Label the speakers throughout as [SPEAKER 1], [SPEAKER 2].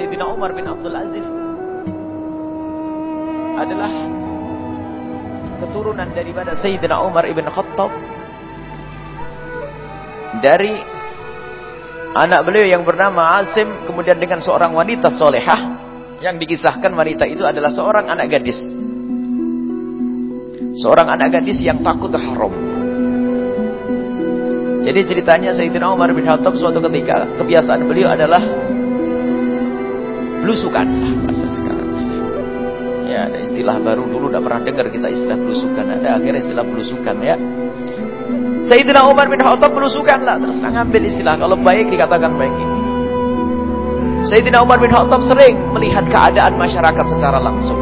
[SPEAKER 1] Sayyidina Umar bin Abdul Aziz adalah keturunan daripada Sayyidina Umar ibn Khattab. Dari anak beliau yang bernama Asim kemudian dengan seorang wanita solehah. Yang dikisahkan wanita itu adalah seorang anak gadis. Seorang anak gadis yang takut haram. Jadi ceritanya Sayyidina Umar bin Khattab suatu ketika kebiasaan beliau adalah belusukan. Sekarang ya ada istilah baru dulu tidak pernah dengar kita istilah belusukan. Ada akhirnya istilah belusukan ya. Sayyidina Umar bin Khattab belusukan lah. Terus ngambil istilah. Kalau baik dikatakan baik. Ini Sayyidina Umar bin Khattab sering melihat keadaan masyarakat secara langsung.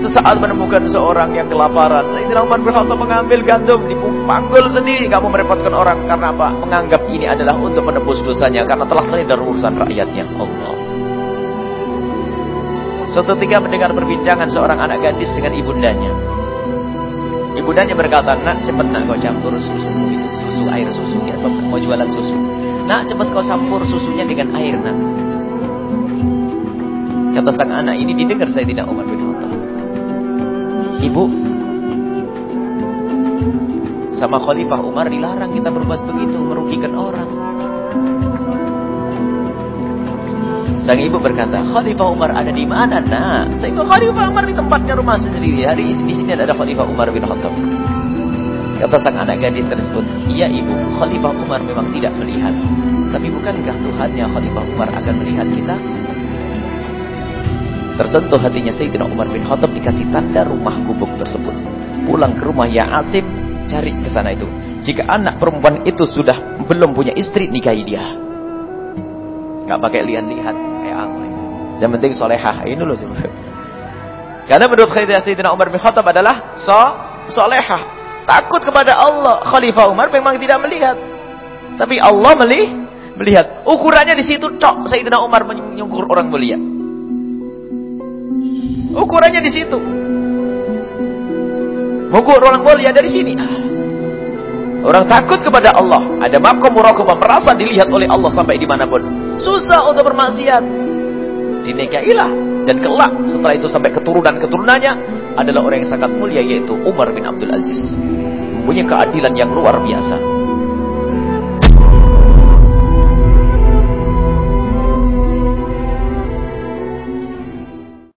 [SPEAKER 1] Sesaat menemukan seorang yang kelaparan, Sayyidina Umar bin Khattab mengambil gandum, dipanggul sendiri, kamu merepotkan orang karena apa? Menganggap ini adalah untuk menebus dosanya karena telah terhindar urusan rakyatnya. Allah. Suatu ketika mendengar perbincangan seorang anak gadis dengan ibundanya. Ibundanya berkata, nak cepat nak kau campur susumu itu, susu air susu, ya, mau jualan susu. Nak cepat kau campur susunya dengan air nak. Kata sang anak ini didengar Sayyidina Umar bin Khattab. Ibu sama Khalifah Umar dilarang kita berbuat begitu, merugikan orang. Sang ibu berkata, Khalifah Umar ada di mana, nak? Saya Khalifah Umar di tempatnya rumah sendiri. Hari ini di sini ada Khalifah Umar bin Khattab. Kata sang anak gadis tersebut, iya ibu, Khalifah Umar memang tidak melihat. Tapi bukankah Tuhannya Khalifah Umar akan melihat kita? Tersentuh hatinya Sayyidina Umar bin Khattab dikasih tanda rumah gubuk tersebut. Pulang ke rumah Ya Asim, cari ke sana itu. Jika anak perempuan itu sudah belum punya istri, nikahi dia. Gak pakai lihat-lihat kayak apa. Yang penting solehah. Ini loh. Karena menurut Sayyidina Umar bin Khattab adalah so solehah. Takut kepada Allah. Khalifah Umar memang tidak melihat. Tapi Allah melih, melihat. Ukurannya di situ tok Sayyidina Umar menyungkur orang mulia. Ukurannya di situ. Mengukur orang mulia dari sini. Orang takut kepada Allah. Ada makom muraqabah merasa dilihat oleh Allah sampai di mana pun. Susah untuk bermaksiat. Dinikahilah dan kelak setelah itu sampai keturunan-keturunannya adalah orang yang sangat mulia yaitu Umar bin Abdul Aziz. Mempunyai keadilan yang luar biasa.